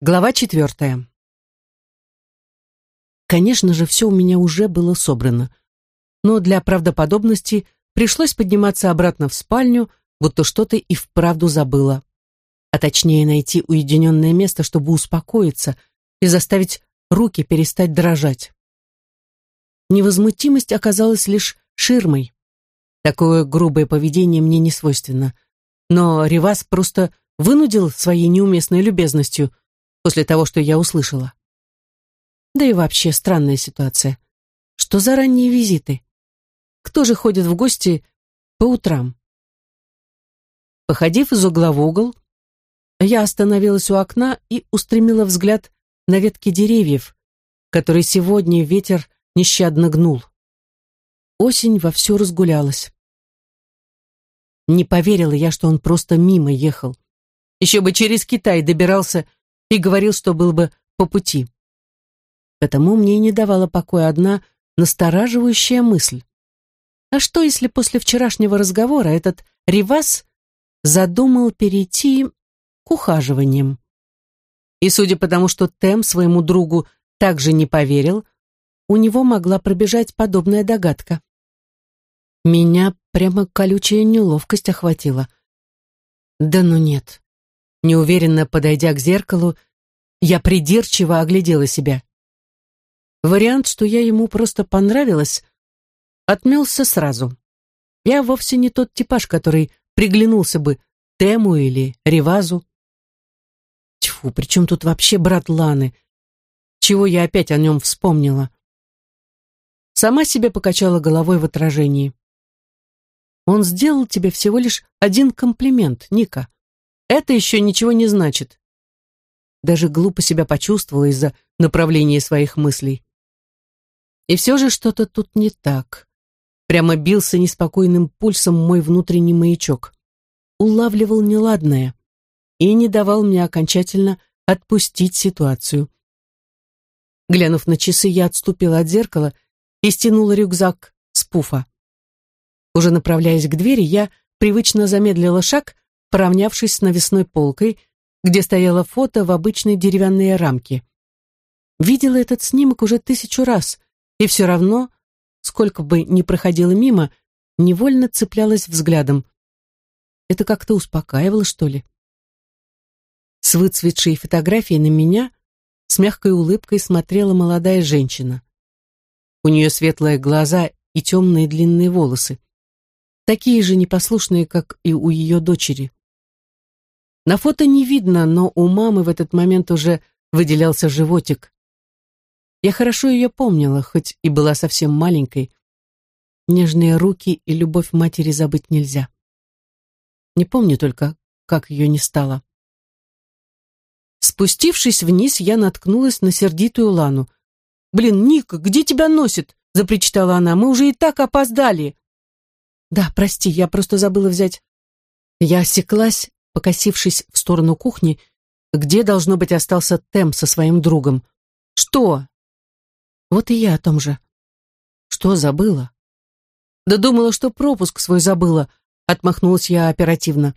Глава четвертая. Конечно же, все у меня уже было собрано. Но для правдоподобности пришлось подниматься обратно в спальню, будто что-то и вправду забыла. А точнее найти уединенное место, чтобы успокоиться и заставить руки перестать дрожать. Невозмутимость оказалась лишь ширмой. Такое грубое поведение мне не свойственно. Но Ривас просто вынудил своей неуместной любезностью – после того, что я услышала. Да и вообще странная ситуация. Что за ранние визиты? Кто же ходит в гости по утрам? Походив из угла в угол, я остановилась у окна и устремила взгляд на ветки деревьев, которые сегодня ветер нещадно гнул. Осень вовсю разгулялась. Не поверила я, что он просто мимо ехал. Еще бы через Китай добирался и говорил, что был бы по пути. Потому мне не давала покоя одна настораживающая мысль. А что, если после вчерашнего разговора этот Ривас задумал перейти к ухаживаниям? И судя по тому, что Тем своему другу также не поверил, у него могла пробежать подобная догадка. Меня прямо колючая неловкость охватила. Да ну нет. Неуверенно подойдя к зеркалу, я придирчиво оглядела себя. Вариант, что я ему просто понравилась, отмелся сразу. Я вовсе не тот типаж, который приглянулся бы Тему или Ревазу. Тьфу, при чем тут вообще брат Ланы? Чего я опять о нем вспомнила? Сама себе покачала головой в отражении. Он сделал тебе всего лишь один комплимент, Ника. Это еще ничего не значит. Даже глупо себя почувствовала из-за направления своих мыслей. И все же что-то тут не так. Прямо бился неспокойным пульсом мой внутренний маячок. Улавливал неладное и не давал мне окончательно отпустить ситуацию. Глянув на часы, я отступила от зеркала и стянула рюкзак с пуфа. Уже направляясь к двери, я привычно замедлила шаг поравнявшись с навесной полкой, где стояло фото в обычной деревянной рамке. Видела этот снимок уже тысячу раз, и все равно, сколько бы ни проходила мимо, невольно цеплялась взглядом. Это как-то успокаивало, что ли? С выцветшей фотографией на меня с мягкой улыбкой смотрела молодая женщина. У нее светлые глаза и темные длинные волосы. Такие же непослушные, как и у ее дочери. На фото не видно, но у мамы в этот момент уже выделялся животик. Я хорошо ее помнила, хоть и была совсем маленькой. Нежные руки и любовь матери забыть нельзя. Не помню только, как ее не стало. Спустившись вниз, я наткнулась на сердитую Лану. «Блин, Ника, где тебя носит?» — запричитала она. «Мы уже и так опоздали». «Да, прости, я просто забыла взять...» Я осеклась, покосившись в сторону кухни, где, должно быть, остался Тем со своим другом. «Что?» «Вот и я о том же». «Что забыла?» «Да думала, что пропуск свой забыла», — отмахнулась я оперативно.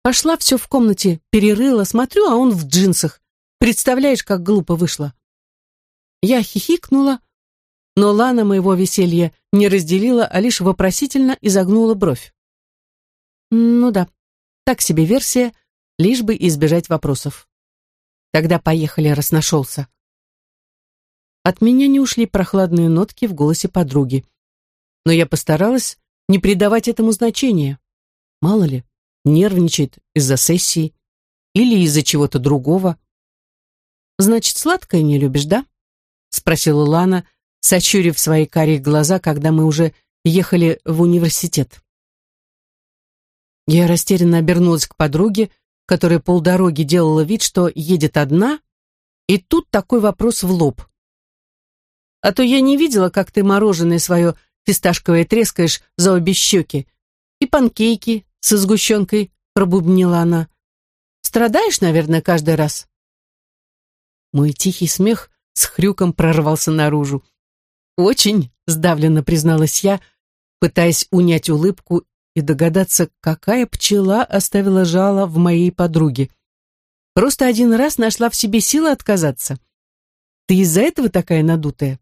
Пошла все в комнате, перерыла, смотрю, а он в джинсах. Представляешь, как глупо вышло. Я хихикнула, но Лана моего веселья не разделила, а лишь вопросительно изогнула бровь. Ну да, так себе версия, лишь бы избежать вопросов. Тогда поехали, раз нашелся. От меня не ушли прохладные нотки в голосе подруги. Но я постаралась не придавать этому значения. Мало ли, нервничает из-за сессии или из-за чего-то другого. «Значит, сладкое не любишь, да?» — спросила Лана, сочурив свои карие глаза, когда мы уже ехали в университет. Я растерянно обернулась к подруге, которая полдороги делала вид, что едет одна, и тут такой вопрос в лоб. «А то я не видела, как ты мороженое свое фисташковое трескаешь за обе щеки, и панкейки со сгущенкой», — пробубнила она. «Страдаешь, наверное, каждый раз?» Мой тихий смех с хрюком прорвался наружу. «Очень», — сдавленно призналась я, пытаясь унять улыбку и догадаться, какая пчела оставила жало в моей подруге. Просто один раз нашла в себе силы отказаться. Ты из-за этого такая надутая?»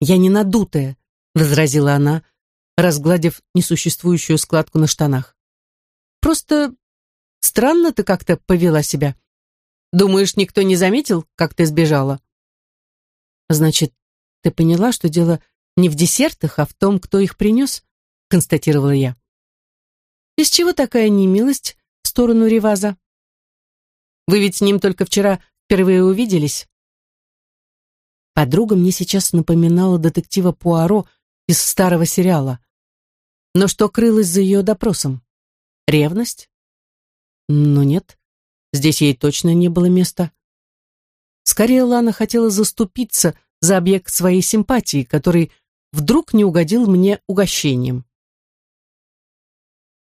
«Я не надутая», — возразила она, разгладив несуществующую складку на штанах. «Просто странно ты как-то повела себя. Думаешь, никто не заметил, как ты сбежала?» «Значит, ты поняла, что дело не в десертах, а в том, кто их принес?» — констатировала я. «Из чего такая немилость в сторону Реваза? Вы ведь с ним только вчера впервые увиделись?» Подруга мне сейчас напоминала детектива Пуаро из старого сериала. Но что крылось за ее допросом? Ревность? Ну нет, здесь ей точно не было места. Скорее, Лана хотела заступиться за объект своей симпатии, который вдруг не угодил мне угощением.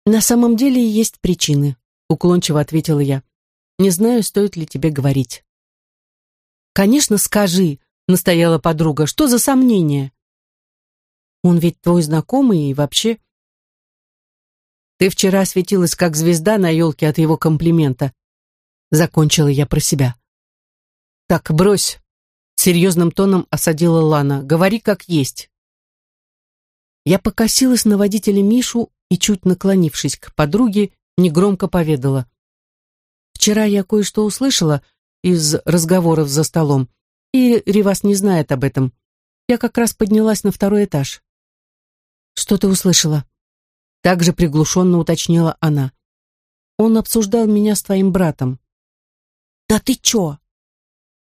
«На самом деле есть причины», — уклончиво ответила я. «Не знаю, стоит ли тебе говорить». «Конечно, скажи», — настояла подруга. «Что за сомнения?» «Он ведь твой знакомый и вообще...» «Ты вчера светилась как звезда на елке от его комплимента», — закончила я про себя. «Так, брось», — серьезным тоном осадила Лана. «Говори как есть». Я покосилась на водителя Мишу и, чуть наклонившись к подруге, негромко поведала. «Вчера я кое-что услышала из разговоров за столом и Ривас не знает об этом. Я как раз поднялась на второй этаж. «Что ты услышала?» Так же приглушенно уточнила она. «Он обсуждал меня с твоим братом». «Да ты чё?»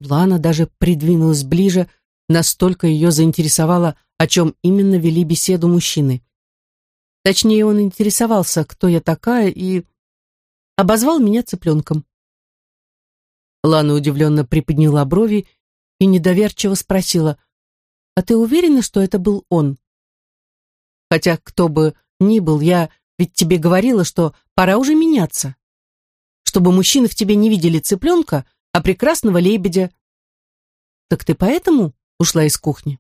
Лана даже придвинулась ближе, настолько ее заинтересовало, о чем именно вели беседу мужчины. Точнее, он интересовался, кто я такая, и обозвал меня цыпленком. Лана удивленно приподняла брови и недоверчиво спросила, «А ты уверена, что это был он?» «Хотя кто бы ни был, я ведь тебе говорила, что пора уже меняться, чтобы мужчины в тебе не видели цыпленка, а прекрасного лебедя». «Так ты поэтому ушла из кухни?»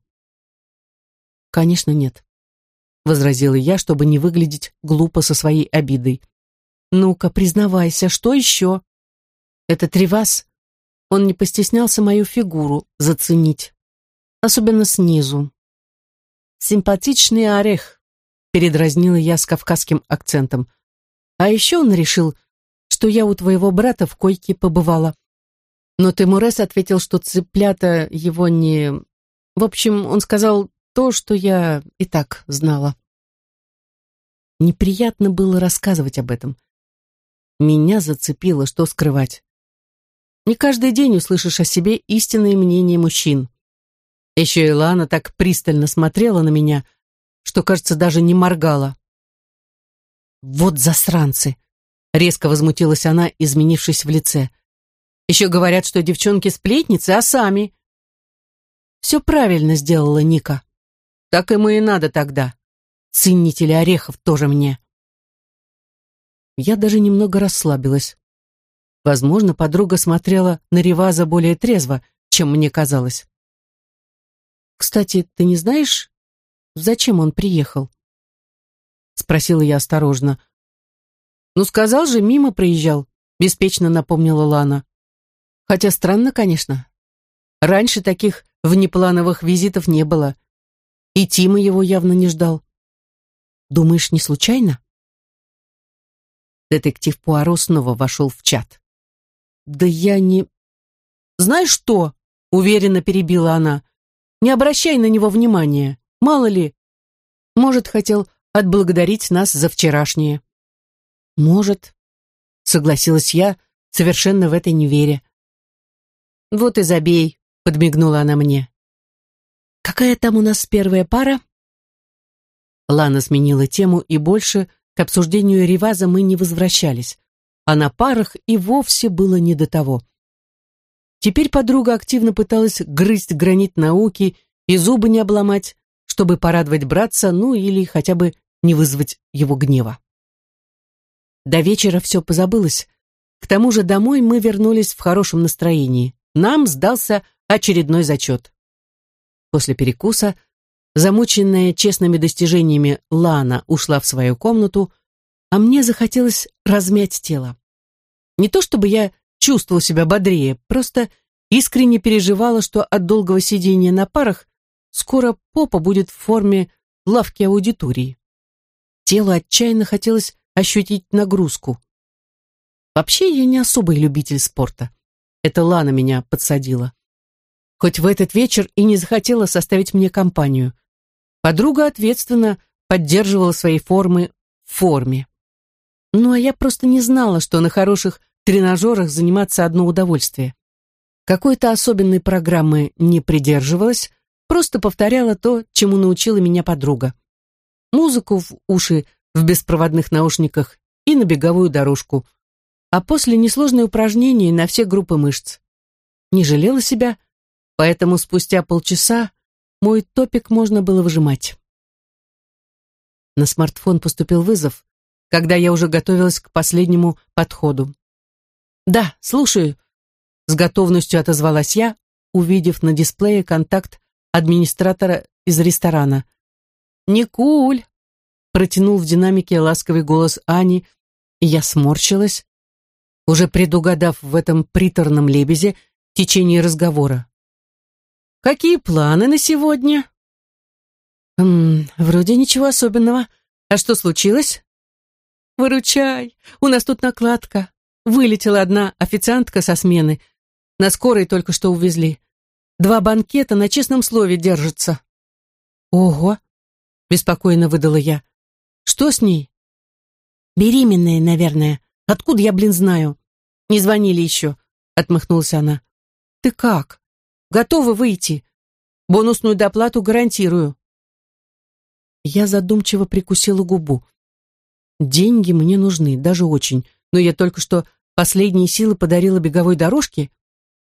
«Конечно, нет», — возразила я, чтобы не выглядеть глупо со своей обидой. «Ну-ка, признавайся, что еще?» «Это Тревас он не постеснялся мою фигуру заценить, особенно снизу. «Симпатичный орех», — передразнила я с кавказским акцентом. «А еще он решил, что я у твоего брата в койке побывала. Но Тимурес ответил, что цыплята его не... В общем, он сказал то, что я и так знала. Неприятно было рассказывать об этом. Меня зацепило, что скрывать. Не каждый день услышишь о себе истинное мнение мужчин. Еще и Лана так пристально смотрела на меня, что, кажется, даже не моргала. «Вот засранцы!» — резко возмутилась она, изменившись в лице. «Еще говорят, что девчонки сплетницы, а сами...» «Все правильно сделала Ника. Так ему и надо тогда. Ценители орехов тоже мне». Я даже немного расслабилась. Возможно, подруга смотрела на Реваза более трезво, чем мне казалось. «Кстати, ты не знаешь, зачем он приехал?» Спросила я осторожно. «Ну, сказал же, мимо проезжал», — беспечно напомнила Лана. «Хотя странно, конечно. Раньше таких внеплановых визитов не было. И Тима его явно не ждал. Думаешь, не случайно?» Детектив Пуаро снова вошел в чат. «Да я не...» «Знаешь что?» — уверенно перебила она. «Не обращай на него внимания. Мало ли. Может, хотел отблагодарить нас за вчерашнее». «Может», — согласилась я, совершенно в это не веря. «Вот и забей», — подмигнула она мне. «Какая там у нас первая пара?» Лана сменила тему, и больше к обсуждению Риваза мы не возвращались а на парах и вовсе было не до того. Теперь подруга активно пыталась грызть гранит науки и зубы не обломать, чтобы порадовать братца, ну или хотя бы не вызвать его гнева. До вечера все позабылось. К тому же домой мы вернулись в хорошем настроении. Нам сдался очередной зачет. После перекуса, замученная честными достижениями, Лана ушла в свою комнату, а мне захотелось размять тело. Не то чтобы я чувствовал себя бодрее, просто искренне переживала, что от долгого сидения на парах скоро попа будет в форме лавки аудитории. Телу отчаянно хотелось ощутить нагрузку. Вообще я не особый любитель спорта. Это Лана меня подсадила. Хоть в этот вечер и не захотела составить мне компанию. Подруга ответственно поддерживала свои формы в форме. Ну а я просто не знала, что на хороших тренажерах заниматься одно удовольствие. Какой-то особенной программы не придерживалась, просто повторяла то, чему научила меня подруга. Музыку в уши в беспроводных наушниках и на беговую дорожку, а после несложные упражнения на все группы мышц. Не жалела себя, поэтому спустя полчаса мой топик можно было выжимать. На смартфон поступил вызов, когда я уже готовилась к последнему подходу. «Да, слушаю», — с готовностью отозвалась я, увидев на дисплее контакт администратора из ресторана. «Никуль!» — протянул в динамике ласковый голос Ани, и я сморщилась, уже предугадав в этом приторном лебезе течение разговора. «Какие планы на сегодня?» «М -м, «Вроде ничего особенного. А что случилось?» «Выручай! У нас тут накладка. Вылетела одна официантка со смены. На скорой только что увезли. Два банкета на честном слове держатся». «Ого!» — беспокойно выдала я. «Что с ней?» «Беременная, наверное. Откуда я, блин, знаю?» Не звонили еще, отмахнулась она. Ты как? Готова выйти? Бонусную доплату гарантирую. Я задумчиво прикусила губу. Деньги мне нужны, даже очень, но я только что последние силы подарила беговой дорожке,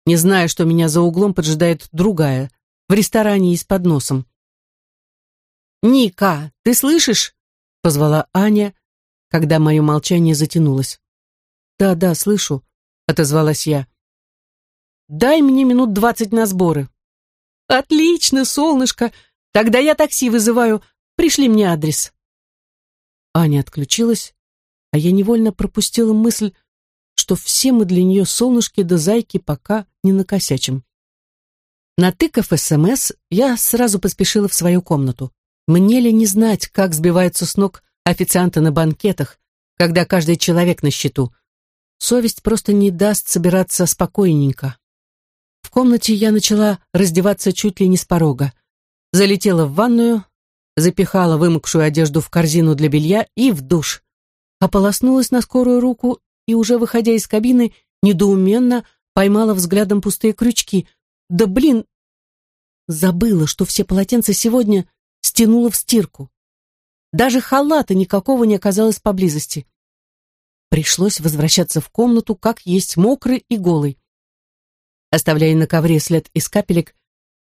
не зная, что меня за углом поджидает другая, в ресторане и с подносом. «Ника, ты слышишь?» — позвала Аня, когда мое молчание затянулось. «Да, да, слышу», отозвалась я. «Дай мне минут двадцать на сборы». «Отлично, солнышко! Тогда я такси вызываю. Пришли мне адрес». Аня отключилась, а я невольно пропустила мысль, что все мы для нее солнышки да зайки пока не накосячим. Натыкав СМС, я сразу поспешила в свою комнату. Мне ли не знать, как сбиваются с ног официанты на банкетах, когда каждый человек на счету, Совесть просто не даст собираться спокойненько. В комнате я начала раздеваться чуть ли не с порога. Залетела в ванную, запихала вымокшую одежду в корзину для белья и в душ. Ополоснулась на скорую руку и, уже выходя из кабины, недоуменно поймала взглядом пустые крючки. Да блин! Забыла, что все полотенца сегодня стянула в стирку. Даже халата никакого не оказалось поблизости. Пришлось возвращаться в комнату, как есть мокрый и голый. Оставляя на ковре след из капелек,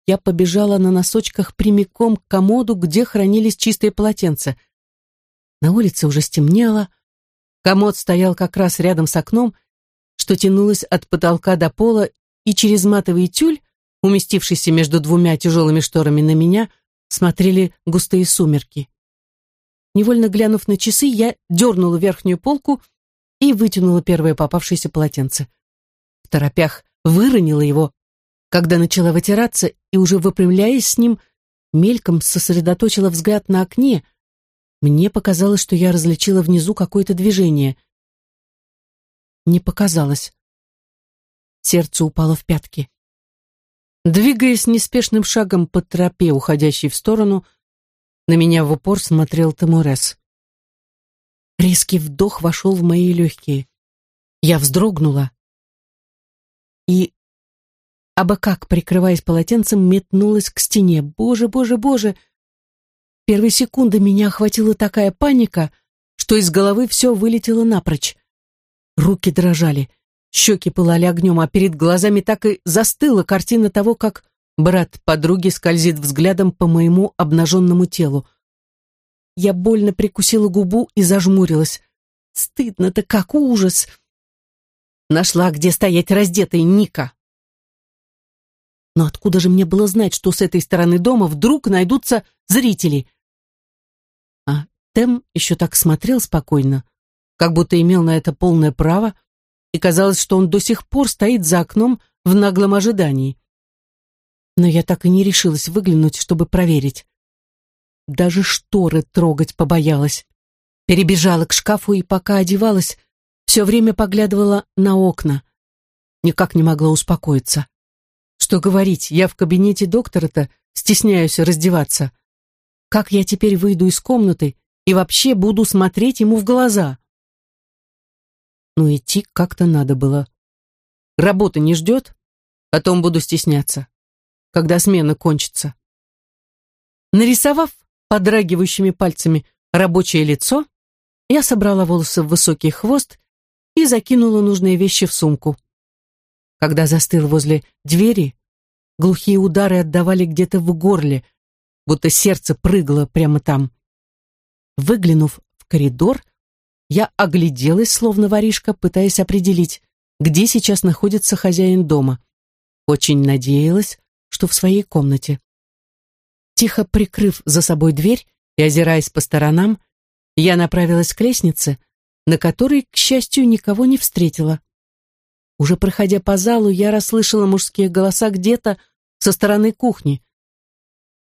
я побежала на носочках прямиком к комоду, где хранились чистые полотенца. На улице уже стемнело, комод стоял как раз рядом с окном, что тянулось от потолка до пола, и через матовый тюль, уместившийся между двумя тяжелыми шторами на меня, смотрели густые сумерки. Невольно глянув на часы, я дернула верхнюю полку — и вытянула первое попавшееся полотенце. В торопях выронила его, когда начала вытираться и, уже выпрямляясь с ним, мельком сосредоточила взгляд на окне. Мне показалось, что я различила внизу какое-то движение. Не показалось. Сердце упало в пятки. Двигаясь неспешным шагом по тропе, уходящей в сторону, на меня в упор смотрел Тамурес. Резкий вдох вошел в мои легкие. Я вздрогнула и, абы как, прикрываясь полотенцем, метнулась к стене. Боже, боже, боже! Первые секунды меня охватила такая паника, что из головы все вылетело напрочь. Руки дрожали, щеки пылали огнем, а перед глазами так и застыла картина того, как брат подруги скользит взглядом по моему обнаженному телу. Я больно прикусила губу и зажмурилась. Стыдно-то как ужас. Нашла, где стоять раздетой Ника. Но откуда же мне было знать, что с этой стороны дома вдруг найдутся зрители? А Тем еще так смотрел спокойно, как будто имел на это полное право, и казалось, что он до сих пор стоит за окном в наглом ожидании. Но я так и не решилась выглянуть, чтобы проверить. Даже шторы трогать побоялась. Перебежала к шкафу и пока одевалась, все время поглядывала на окна. Никак не могла успокоиться. Что говорить, я в кабинете доктора-то стесняюсь раздеваться. Как я теперь выйду из комнаты и вообще буду смотреть ему в глаза? Но идти как-то надо было. Работа не ждет, потом буду стесняться, когда смена кончится. Нарисовав подрагивающими пальцами рабочее лицо, я собрала волосы в высокий хвост и закинула нужные вещи в сумку. Когда застыл возле двери, глухие удары отдавали где-то в горле, будто сердце прыгало прямо там. Выглянув в коридор, я огляделась, словно воришка, пытаясь определить, где сейчас находится хозяин дома. Очень надеялась, что в своей комнате. Тихо прикрыв за собой дверь и озираясь по сторонам, я направилась к лестнице, на которой, к счастью, никого не встретила. Уже проходя по залу, я расслышала мужские голоса где-то со стороны кухни.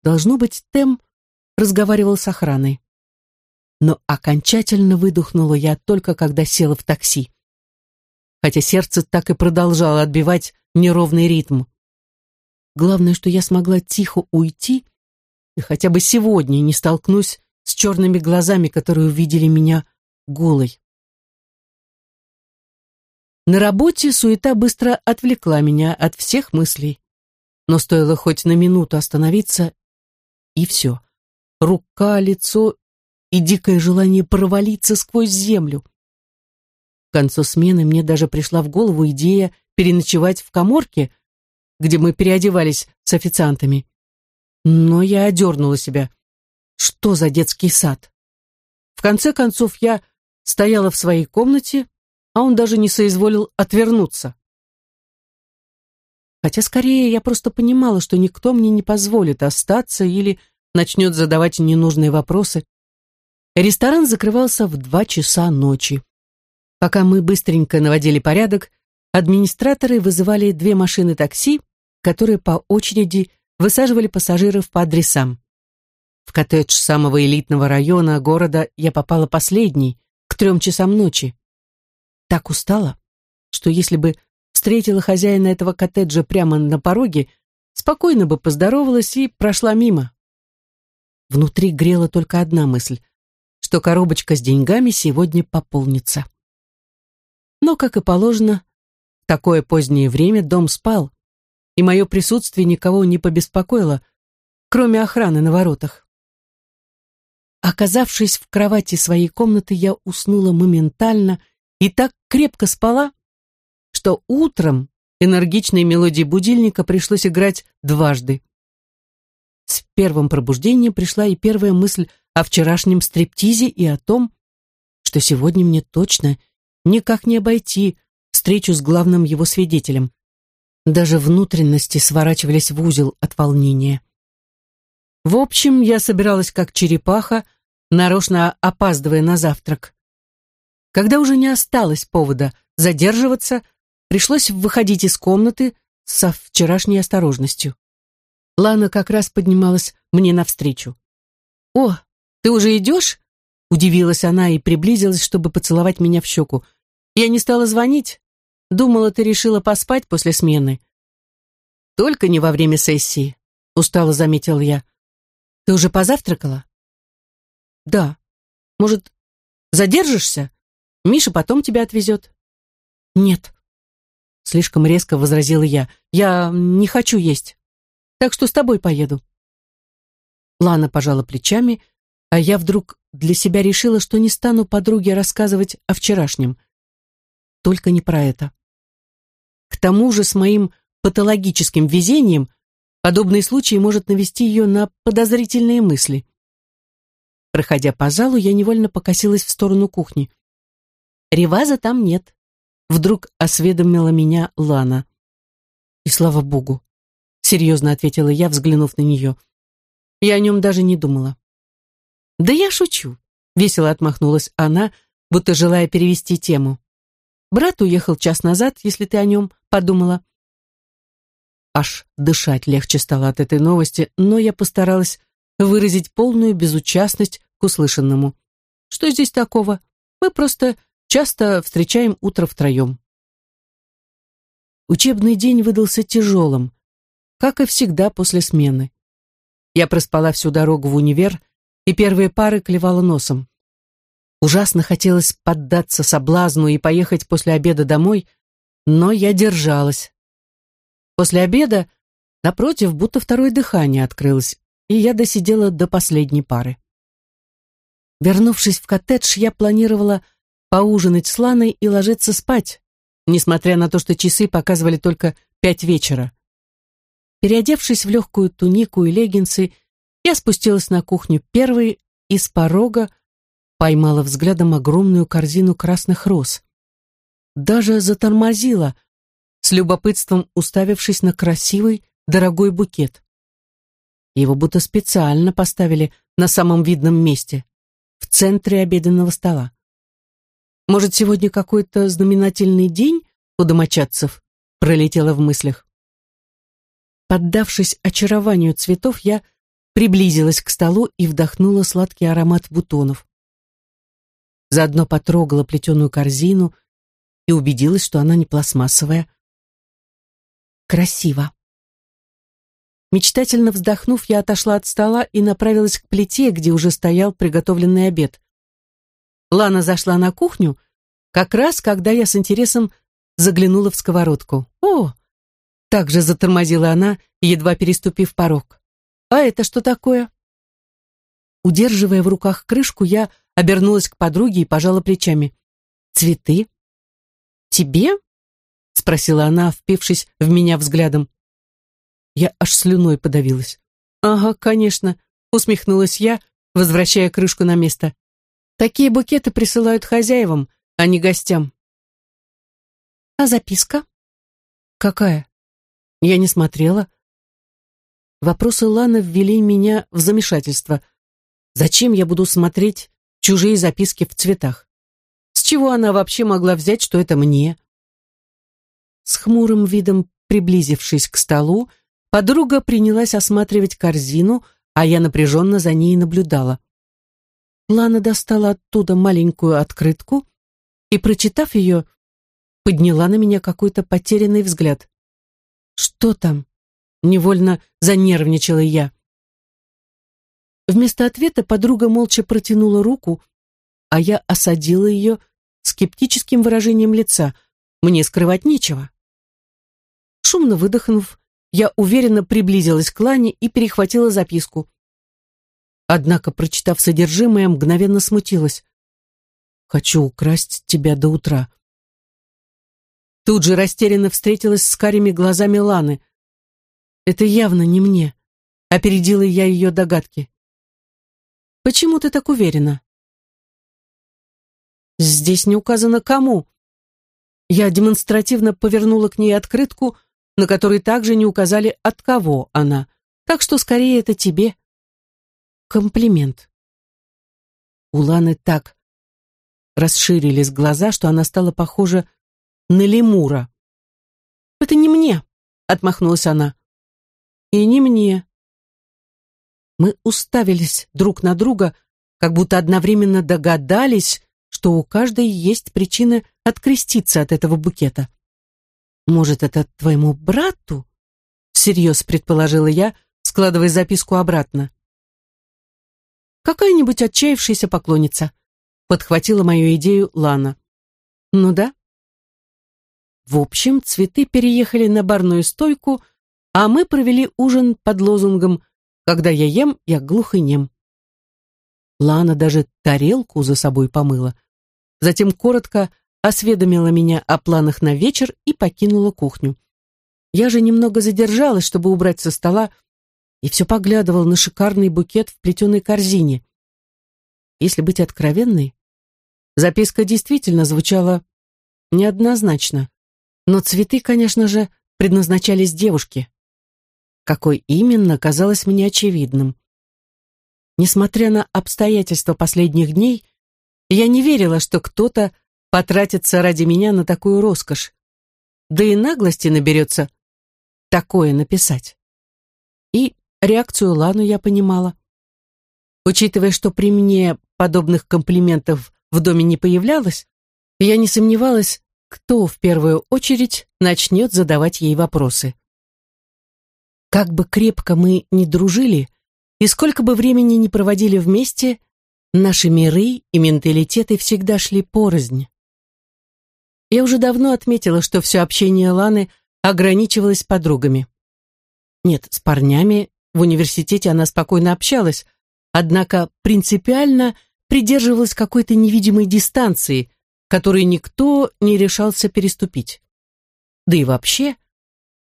Должно быть, Тем разговаривал с охраной. Но окончательно выдохнула я только когда села в такси. Хотя сердце так и продолжало отбивать неровный ритм. Главное, что я смогла тихо уйти и хотя бы сегодня не столкнусь с черными глазами, которые увидели меня голой. На работе суета быстро отвлекла меня от всех мыслей. Но стоило хоть на минуту остановиться, и все. Рука, лицо и дикое желание провалиться сквозь землю. К концу смены мне даже пришла в голову идея переночевать в коморке, где мы переодевались с официантами. Но я одернула себя. Что за детский сад? В конце концов, я стояла в своей комнате, а он даже не соизволил отвернуться. Хотя скорее я просто понимала, что никто мне не позволит остаться или начнет задавать ненужные вопросы. Ресторан закрывался в два часа ночи. Пока мы быстренько наводили порядок, администраторы вызывали две машины такси, которые по очереди высаживали пассажиров по адресам. В коттедж самого элитного района города я попала последней, к трем часам ночи так устала, что если бы встретила хозяина этого коттеджа прямо на пороге, спокойно бы поздоровалась и прошла мимо. Внутри грела только одна мысль, что коробочка с деньгами сегодня пополнится. Но, как и положено, в такое позднее время дом спал, и мое присутствие никого не побеспокоило, кроме охраны на воротах. Оказавшись в кровати своей комнаты, я уснула моментально и так крепко спала, что утром энергичной мелодии будильника пришлось играть дважды. С первым пробуждением пришла и первая мысль о вчерашнем стриптизе и о том, что сегодня мне точно никак не обойти встречу с главным его свидетелем. Даже внутренности сворачивались в узел от волнения. В общем, я собиралась как черепаха, нарочно опаздывая на завтрак. Когда уже не осталось повода задерживаться, пришлось выходить из комнаты со вчерашней осторожностью. Лана как раз поднималась мне навстречу. «О, ты уже идешь?» Удивилась она и приблизилась, чтобы поцеловать меня в щеку. «Я не стала звонить. Думала, ты решила поспать после смены». «Только не во время сессии», — устало заметил я. «Ты уже позавтракала?» «Да. Может, задержишься?» Миша потом тебя отвезет». «Нет», — слишком резко возразила я. «Я не хочу есть, так что с тобой поеду». Лана пожала плечами, а я вдруг для себя решила, что не стану подруге рассказывать о вчерашнем. Только не про это. К тому же с моим патологическим везением подобный случай может навести ее на подозрительные мысли. Проходя по залу, я невольно покосилась в сторону кухни. Реваза там нет. Вдруг осведомила меня Лана. И слава богу, серьезно ответила я, взглянув на нее. Я о нем даже не думала. Да я шучу, весело отмахнулась она, будто желая перевести тему. Брат уехал час назад, если ты о нем подумала. Аж дышать легче стало от этой новости, но я постаралась выразить полную безучастность к услышанному. Что здесь такого? Мы просто часто встречаем утро втроем. Учебный день выдался тяжелым, как и всегда после смены. Я проспала всю дорогу в универ, и первые пары клевала носом. Ужасно хотелось поддаться соблазну и поехать после обеда домой, но я держалась. После обеда, напротив, будто второе дыхание открылось, и я досидела до последней пары. Вернувшись в коттедж, я планировала поужинать с Ланой и ложиться спать, несмотря на то, что часы показывали только пять вечера. Переодевшись в легкую тунику и леггинсы, я спустилась на кухню первой и с порога поймала взглядом огромную корзину красных роз. Даже затормозила, с любопытством уставившись на красивый, дорогой букет. Его будто специально поставили на самом видном месте, в центре обеденного стола. Может, сегодня какой-то знаменательный день у домочадцев? Пролетело в мыслях. Поддавшись очарованию цветов, я приблизилась к столу и вдохнула сладкий аромат бутонов. Заодно потрогала плетеную корзину и убедилась, что она не пластмассовая. Красиво. Мечтательно вздохнув, я отошла от стола и направилась к плите, где уже стоял приготовленный обед. Лана зашла на кухню, как раз когда я с интересом заглянула в сковородку. «О!» Так же затормозила она, едва переступив порог. «А это что такое?» Удерживая в руках крышку, я обернулась к подруге и пожала плечами. «Цветы?» «Тебе?» — спросила она, впившись в меня взглядом. Я аж слюной подавилась. «Ага, конечно», — усмехнулась я, возвращая крышку на место. «Такие букеты присылают хозяевам, а не гостям». «А записка?» «Какая?» Я не смотрела. Вопросы Ланы ввели меня в замешательство. Зачем я буду смотреть чужие записки в цветах? С чего она вообще могла взять, что это мне? С хмурым видом приблизившись к столу, Подруга принялась осматривать корзину, а я напряженно за ней наблюдала. Лана достала оттуда маленькую открытку и, прочитав ее, подняла на меня какой-то потерянный взгляд. «Что там?» — невольно занервничала я. Вместо ответа подруга молча протянула руку, а я осадила ее скептическим выражением лица. Мне скрывать нечего. Шумно выдохнув, я уверенно приблизилась к Лане и перехватила записку. Однако, прочитав содержимое, мгновенно смутилась. «Хочу украсть тебя до утра». Тут же растерянно встретилась с карими глазами Ланы. «Это явно не мне», — опередила я ее догадки. «Почему ты так уверена?» «Здесь не указано, кому». Я демонстративно повернула к ней открытку, на которой также не указали, от кого она. Так что скорее это тебе. Комплимент. У Ланы так расширились глаза, что она стала похожа на лемура. «Это не мне», — отмахнулась она. «И не мне». Мы уставились друг на друга, как будто одновременно догадались, что у каждой есть причина откреститься от этого букета. «Может, это твоему брату?» Всерьез предположила я, складывая записку обратно. «Какая-нибудь отчаявшаяся поклонница», подхватила мою идею Лана. «Ну да». В общем, цветы переехали на барную стойку, а мы провели ужин под лозунгом «Когда я ем, я глух и нем». Лана даже тарелку за собой помыла. Затем коротко осведомила меня о планах на вечер и покинула кухню. Я же немного задержалась, чтобы убрать со стола, и все поглядывала на шикарный букет в плетеной корзине. Если быть откровенной, записка действительно звучала неоднозначно, но цветы, конечно же, предназначались девушке. Какой именно, казалось мне очевидным. Несмотря на обстоятельства последних дней, я не верила, что кто-то потратиться ради меня на такую роскошь. Да и наглости наберется такое написать. И реакцию Лану я понимала. Учитывая, что при мне подобных комплиментов в доме не появлялось, я не сомневалась, кто в первую очередь начнет задавать ей вопросы. Как бы крепко мы ни дружили, и сколько бы времени ни проводили вместе, наши миры и менталитеты всегда шли порознь. Я уже давно отметила, что все общение Ланы ограничивалось подругами. Нет, с парнями в университете она спокойно общалась, однако принципиально придерживалась какой-то невидимой дистанции, которую никто не решался переступить. Да и вообще,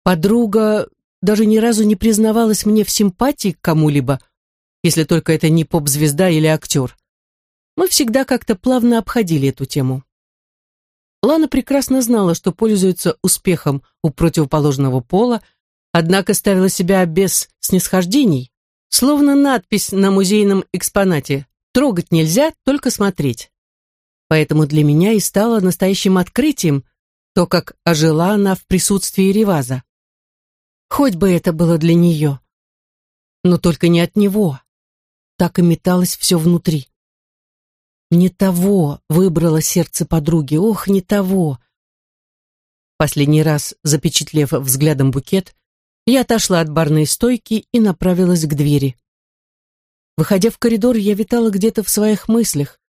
подруга даже ни разу не признавалась мне в симпатии к кому-либо, если только это не поп-звезда или актер. Мы всегда как-то плавно обходили эту тему. Лана прекрасно знала, что пользуется успехом у противоположного пола, однако ставила себя без снисхождений, словно надпись на музейном экспонате «Трогать нельзя, только смотреть». Поэтому для меня и стало настоящим открытием то, как ожила она в присутствии Реваза. Хоть бы это было для нее. Но только не от него. Так и металось все внутри. Не того выбрало сердце подруги, ох, не того. Последний раз, запечатлев взглядом букет, я отошла от барной стойки и направилась к двери. Выходя в коридор, я витала где-то в своих мыслях,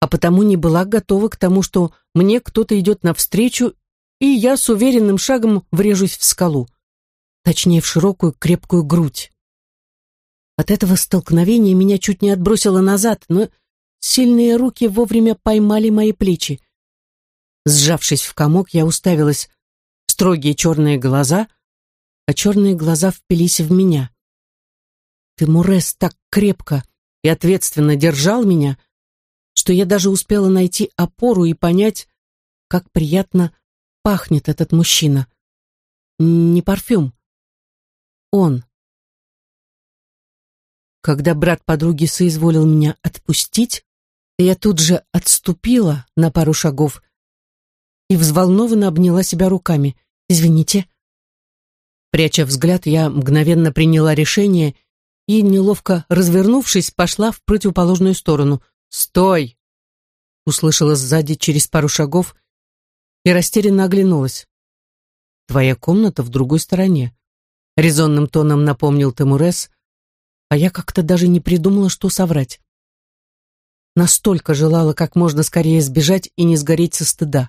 а потому не была готова к тому, что мне кто-то идет навстречу, и я с уверенным шагом врежусь в скалу, точнее, в широкую крепкую грудь. От этого столкновения меня чуть не отбросило назад, но сильные руки вовремя поймали мои плечи. Сжавшись в комок, я уставилась в строгие черные глаза, а черные глаза впились в меня. Тимурес так крепко и ответственно держал меня, что я даже успела найти опору и понять, как приятно пахнет этот мужчина. Не парфюм. Он. Когда брат подруги соизволил меня отпустить, я тут же отступила на пару шагов и взволнованно обняла себя руками. «Извините». Пряча взгляд, я мгновенно приняла решение и, неловко развернувшись, пошла в противоположную сторону — «Стой!» Услышала сзади через пару шагов и растерянно оглянулась. «Твоя комната в другой стороне», — резонным тоном напомнил Тамурес, а я как-то даже не придумала, что соврать. Настолько желала как можно скорее сбежать и не сгореть со стыда.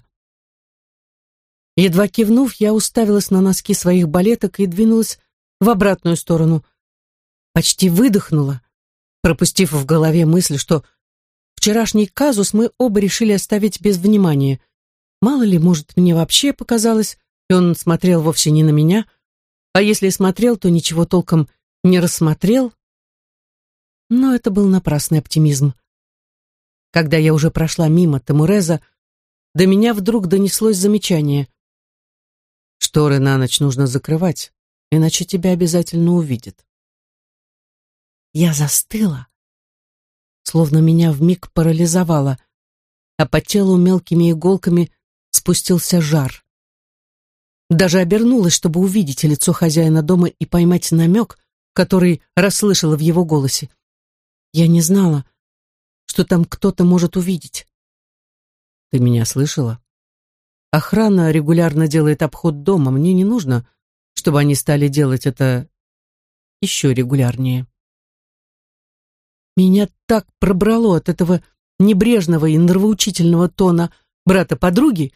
Едва кивнув, я уставилась на носки своих балеток и двинулась в обратную сторону. Почти выдохнула, пропустив в голове мысль, что Вчерашний казус мы оба решили оставить без внимания. Мало ли, может, мне вообще показалось, и он смотрел вовсе не на меня, а если смотрел, то ничего толком не рассмотрел. Но это был напрасный оптимизм. Когда я уже прошла мимо Тамуреза, до меня вдруг донеслось замечание. «Шторы на ночь нужно закрывать, иначе тебя обязательно увидят». Я застыла, словно меня вмиг парализовало, а по телу мелкими иголками спустился жар. Даже обернулась, чтобы увидеть лицо хозяина дома и поймать намек, который расслышала в его голосе. Я не знала, что там кто-то может увидеть. Ты меня слышала? Охрана регулярно делает обход дома. Мне не нужно, чтобы они стали делать это еще регулярнее. Меня так пробрало от этого небрежного и нравоучительного тона брата-подруги,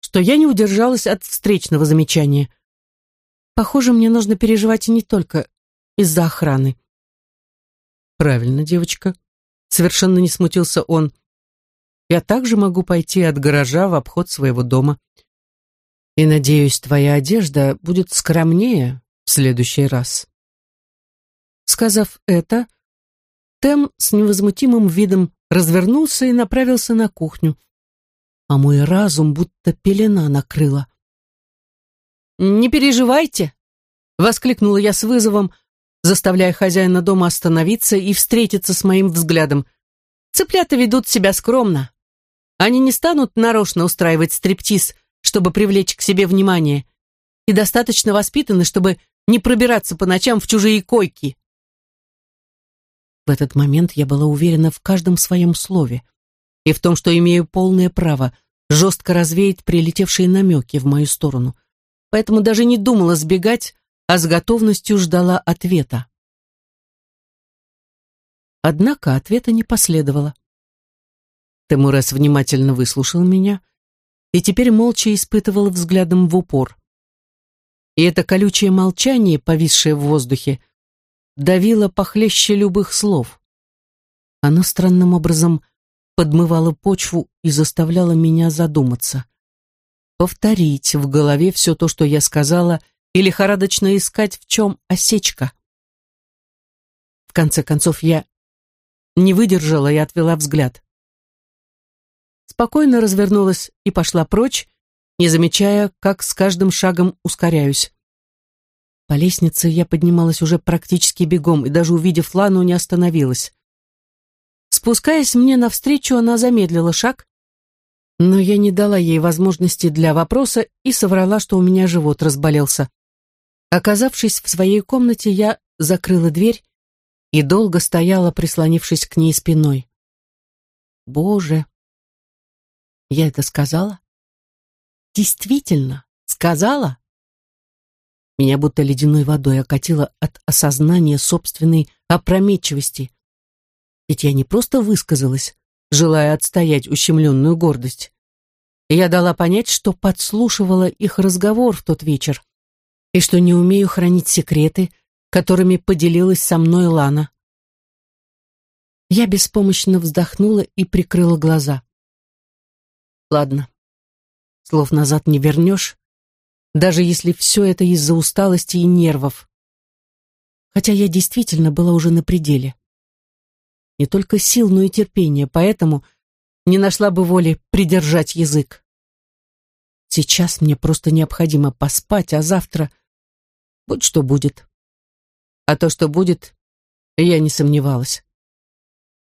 что я не удержалась от встречного замечания. Похоже, мне нужно переживать не только из-за охраны. Правильно, девочка. Совершенно не смутился он. Я также могу пойти от гаража в обход своего дома. И, надеюсь, твоя одежда будет скромнее в следующий раз. Сказав это, Тем с невозмутимым видом развернулся и направился на кухню. А мой разум будто пелена накрыла. «Не переживайте!» — воскликнула я с вызовом, заставляя хозяина дома остановиться и встретиться с моим взглядом. «Цыплята ведут себя скромно. Они не станут нарочно устраивать стриптиз, чтобы привлечь к себе внимание, и достаточно воспитаны, чтобы не пробираться по ночам в чужие койки. В этот момент я была уверена в каждом своем слове и в том, что имею полное право жестко развеять прилетевшие намеки в мою сторону, поэтому даже не думала сбегать, а с готовностью ждала ответа. Однако ответа не последовало. Темурес внимательно выслушал меня и теперь молча испытывал взглядом в упор. И это колючее молчание, повисшее в воздухе, давило похлеще любых слов. Оно странным образом подмывало почву и заставляло меня задуматься. Повторить в голове все то, что я сказала, и лихорадочно искать, в чем осечка. В конце концов, я не выдержала и отвела взгляд. Спокойно развернулась и пошла прочь, не замечая, как с каждым шагом ускоряюсь. По лестнице я поднималась уже практически бегом и даже увидев Лану, не остановилась. Спускаясь мне навстречу, она замедлила шаг, но я не дала ей возможности для вопроса и соврала, что у меня живот разболелся. Оказавшись в своей комнате, я закрыла дверь и долго стояла, прислонившись к ней спиной. Боже, я это сказала? Действительно, сказала? Меня будто ледяной водой окатило от осознания собственной опрометчивости. Ведь я не просто высказалась, желая отстоять ущемленную гордость. Я дала понять, что подслушивала их разговор в тот вечер и что не умею хранить секреты, которыми поделилась со мной Лана. Я беспомощно вздохнула и прикрыла глаза. Ладно, слов назад не вернешь, даже если все это из-за усталости и нервов. Хотя я действительно была уже на пределе. Не только сил, но и терпения, поэтому не нашла бы воли придержать язык. Сейчас мне просто необходимо поспать, а завтра будь что будет. А то, что будет, я не сомневалась.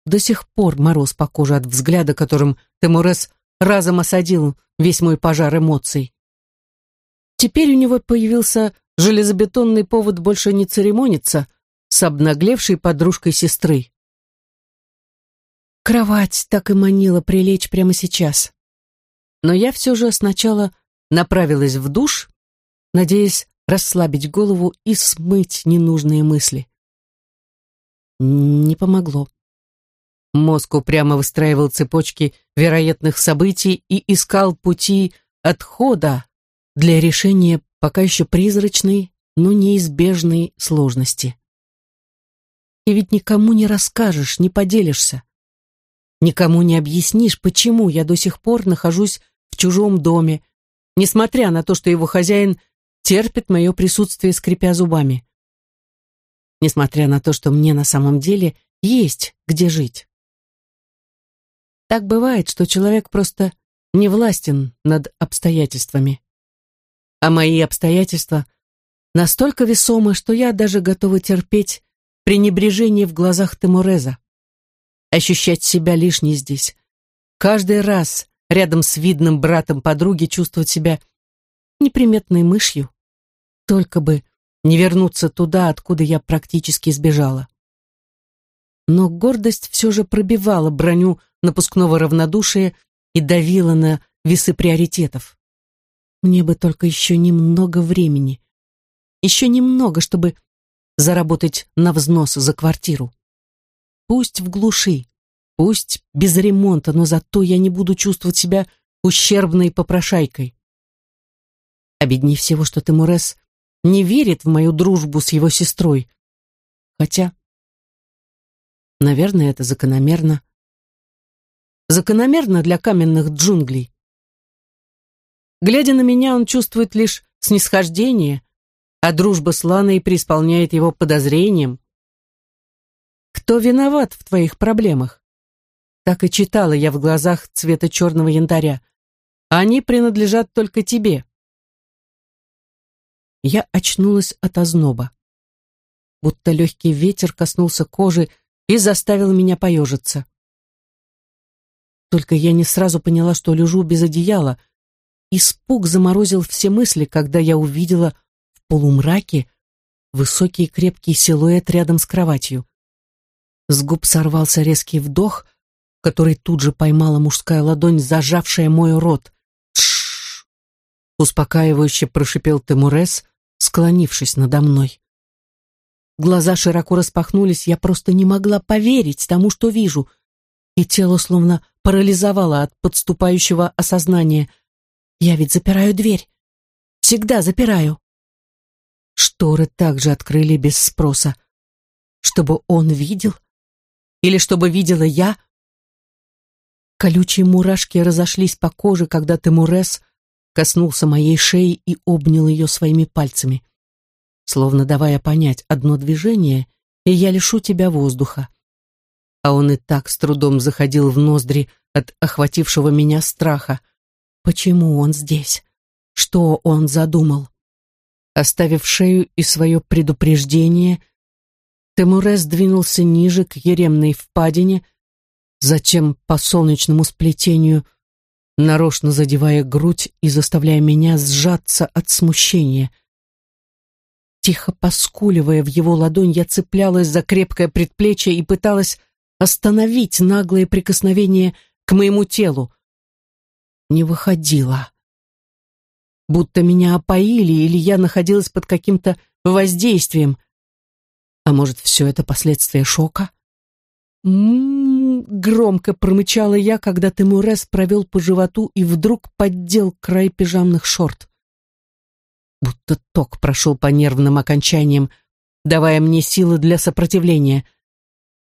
До сих пор мороз по коже от взгляда, которым Темурес разом осадил весь мой пожар эмоций. Теперь у него появился железобетонный повод больше не церемониться с обнаглевшей подружкой сестры. Кровать так и манила прилечь прямо сейчас. Но я все же сначала направилась в душ, надеясь расслабить голову и смыть ненужные мысли. Не помогло. Мозг упрямо выстраивал цепочки вероятных событий и искал пути отхода для решения пока еще призрачной, но неизбежной сложности. И ведь никому не расскажешь, не поделишься. Никому не объяснишь, почему я до сих пор нахожусь в чужом доме, несмотря на то, что его хозяин терпит мое присутствие, скрипя зубами. Несмотря на то, что мне на самом деле есть где жить. Так бывает, что человек просто не властен над обстоятельствами. А мои обстоятельства настолько весомы, что я даже готова терпеть пренебрежение в глазах Тимуреза. Ощущать себя лишней здесь. Каждый раз рядом с видным братом подруги чувствовать себя неприметной мышью. Только бы не вернуться туда, откуда я практически сбежала. Но гордость все же пробивала броню напускного равнодушия и давила на весы приоритетов. Мне бы только еще немного времени. Еще немного, чтобы заработать на взнос за квартиру. Пусть в глуши, пусть без ремонта, но зато я не буду чувствовать себя ущербной попрошайкой. Обиднее всего, что Тимурес не верит в мою дружбу с его сестрой. Хотя, наверное, это закономерно закономерно для каменных джунглей. Глядя на меня, он чувствует лишь снисхождение, а дружба с Ланой преисполняет его подозрением. «Кто виноват в твоих проблемах?» Так и читала я в глазах цвета черного янтаря. «Они принадлежат только тебе». Я очнулась от озноба. Будто легкий ветер коснулся кожи и заставил меня поежиться. Только я не сразу поняла, что лежу без одеяла. Испуг заморозил все мысли, когда я увидела в полумраке высокий крепкий силуэт рядом с кроватью. С губ сорвался резкий вдох, который тут же поймала мужская ладонь, зажавшая мой рот. «Тш!» — успокаивающе прошипел Темурес, склонившись надо мной. Глаза широко распахнулись, я просто не могла поверить тому, что вижу, и тело словно парализовало от подступающего осознания. Я ведь запираю дверь. Всегда запираю. Шторы также открыли без спроса. Чтобы он видел? Или чтобы видела я? Колючие мурашки разошлись по коже, когда Тимурес коснулся моей шеи и обнял ее своими пальцами, словно давая понять одно движение, и я лишу тебя воздуха. А он и так с трудом заходил в ноздри от охватившего меня страха. Почему он здесь? Что он задумал? Оставив шею и свое предупреждение, Темурес двинулся ниже к еремной впадине, затем по солнечному сплетению, нарочно задевая грудь и заставляя меня сжаться от смущения. Тихо поскуливая в его ладонь, я цеплялась за крепкое предплечье и пыталась остановить наглое прикосновение к моему телу. Не выходила будто меня опоили или я находилась под каким-то воздействием. А может, все это последствия шока? «М-м-м», громко промычала я, когда Тимурес провел по животу и вдруг поддел край пижамных шорт. Будто ток прошел по нервным окончаниям, давая мне силы для сопротивления.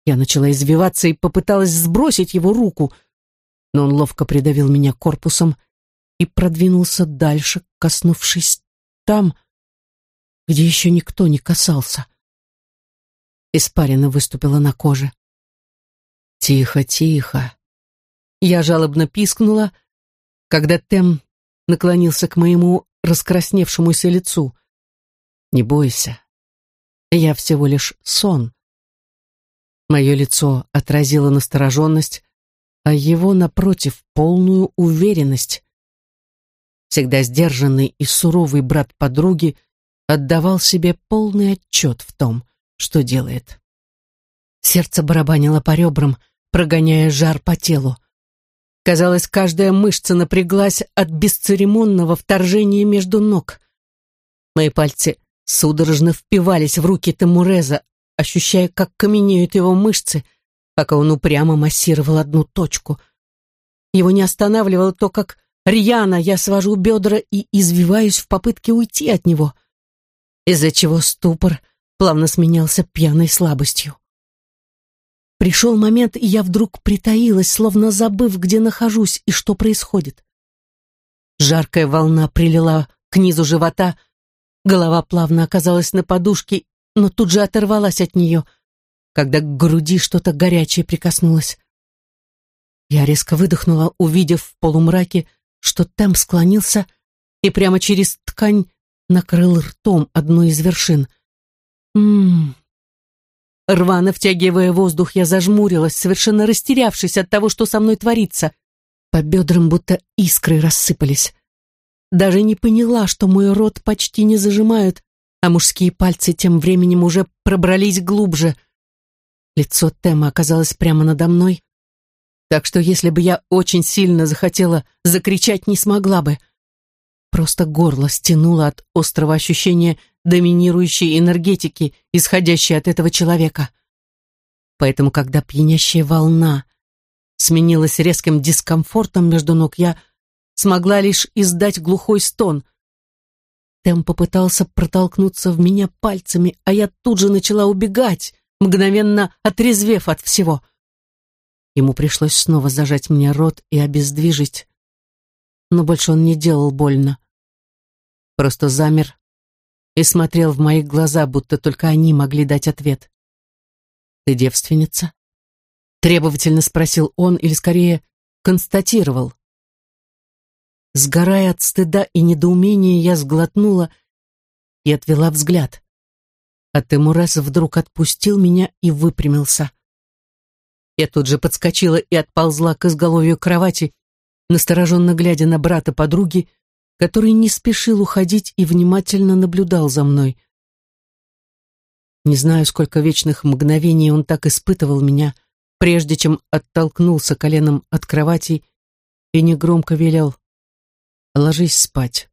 Я начала извиваться и попыталась сбросить его руку, но он ловко придавил меня корпусом и продвинулся дальше, коснувшись там, где еще никто не касался. Испарина выступила на коже. «Тихо, тихо!» Я жалобно пискнула, когда Тем наклонился к моему раскрасневшемуся лицу. «Не бойся, я всего лишь сон». Мое лицо отразило настороженность, а его, напротив, полную уверенность всегда сдержанный и суровый брат подруги, отдавал себе полный отчет в том, что делает. Сердце барабанило по ребрам, прогоняя жар по телу. Казалось, каждая мышца напряглась от бесцеремонного вторжения между ног. Мои пальцы судорожно впивались в руки Тамуреза, ощущая, как каменеют его мышцы, пока он упрямо массировал одну точку. Его не останавливало то, как Рьяно я свожу бедра и извиваюсь в попытке уйти от него, из-за чего ступор плавно сменялся пьяной слабостью. Пришел момент, и я вдруг притаилась, словно забыв, где нахожусь и что происходит. Жаркая волна прилила к низу живота, голова плавно оказалась на подушке, но тут же оторвалась от нее, когда к груди что-то горячее прикоснулось. Я резко выдохнула, увидев в полумраке что Тем склонился и прямо через ткань накрыл ртом одну из вершин. Ммм. Рвано втягивая воздух, я зажмурилась, совершенно растерявшись от того, что со мной творится. По бедрам будто искры рассыпались. Даже не поняла, что мой рот почти не зажимают, а мужские пальцы тем временем уже пробрались глубже. Лицо Тема оказалось прямо надо мной, так что если бы я очень сильно захотела закричать, не смогла бы. Просто горло стянуло от острого ощущения доминирующей энергетики, исходящей от этого человека. Поэтому, когда пьянящая волна сменилась резким дискомфортом между ног, я смогла лишь издать глухой стон. Тем попытался протолкнуться в меня пальцами, а я тут же начала убегать, мгновенно отрезвев от всего — Ему пришлось снова зажать мне рот и обездвижить. Но больше он не делал больно. Просто замер и смотрел в мои глаза, будто только они могли дать ответ. «Ты девственница?» Требовательно спросил он, или скорее констатировал. Сгорая от стыда и недоумения, я сглотнула и отвела взгляд. А Тимурес вдруг отпустил меня и выпрямился. Я тут же подскочила и отползла к изголовью кровати, настороженно глядя на брата подруги, который не спешил уходить и внимательно наблюдал за мной. Не знаю, сколько вечных мгновений он так испытывал меня, прежде чем оттолкнулся коленом от кровати и негромко велел «Ложись спать».